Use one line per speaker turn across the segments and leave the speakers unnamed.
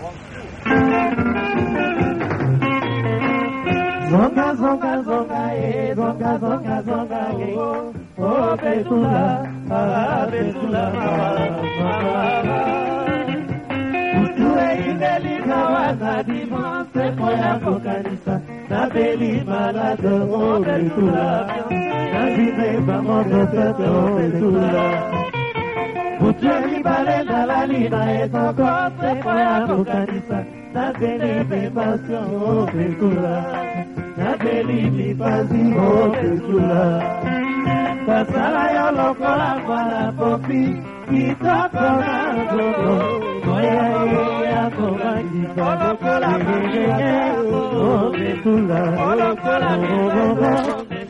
zonga zonga zonga e zonga zonga zonga e eh. o oh, betula a ah, betula ah, ah, utue indelika wana dimanse mpo ya kokanisa nabeli malade o oh, betula nazime bango mototo o oh, betula Ukieli pale ndalani na esoko pepo yako kanisa Napeli mipasi ope kula Napeli mipasi ope kula Kasala yo lokola kwa popi Kitoko na gogo Moya ye yako makita Lokola kwa ope kula Lokola kwa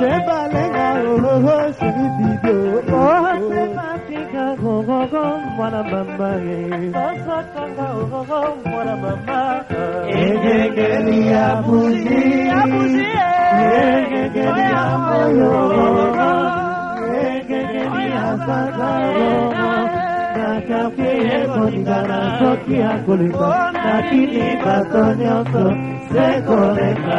sebalenga loloho sibido oho semapinga gogogo mwana mama eh. osotanga ogogo mwana mama egegeli ya buzi egegeli ya eh. moyo egegeli ya sakalo nakapi ekolingana soki akolinga nakini bato nyonso sekoleka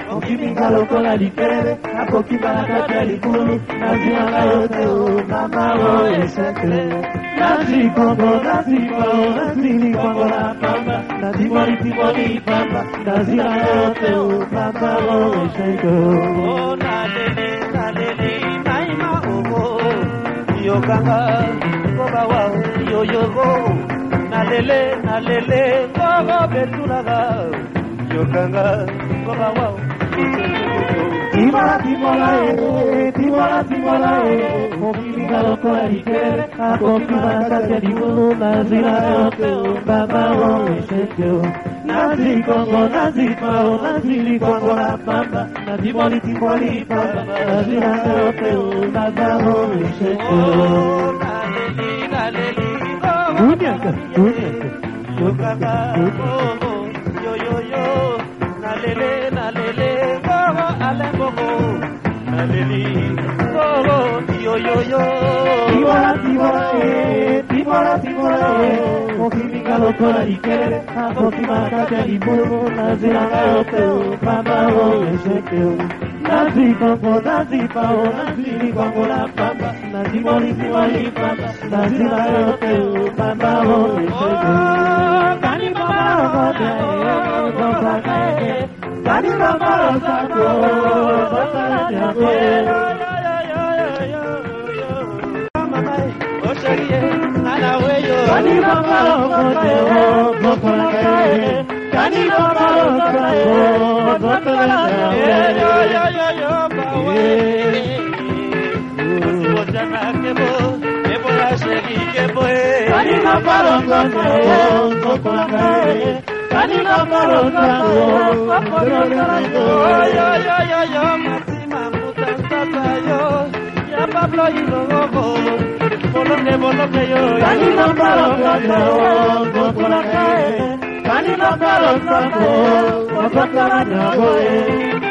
nakibika lokola likere nakoki banakati ya likulu nazwi yanga yo te o mama o esekre nazwi kongo nazwiko nazwili kongo na pamba nazimolitimoli pamba nazwi yanga yo te o mama o eseko yokanga koba wa yoyogo nalele nalele ngogo betulaka yokanga koba wa Timola, eh, eh, dibulu nazira baba Nazi kongo, nazi pao, nazi kongo la pamba, pamba, nazira baba lili, solo yo yo yo. Tibora, tibora, eh, tibora, tibora, eh, mojimika dokora ikere, mojimaka te alimburu, naziraka oteu, papa o eseteu. Nazi kongo, nazi pao, nazi kongo la papa, na nazi moli siwali papa, na naziraka oteu, papa o eseteu. Oh, kani papa o kote, oh, kote, Kalina Marasako, kebo kebo Pablo y Rogo, bolonde, bolonde yo, canino para los dos, por la calle, canino para los dos, por la calle,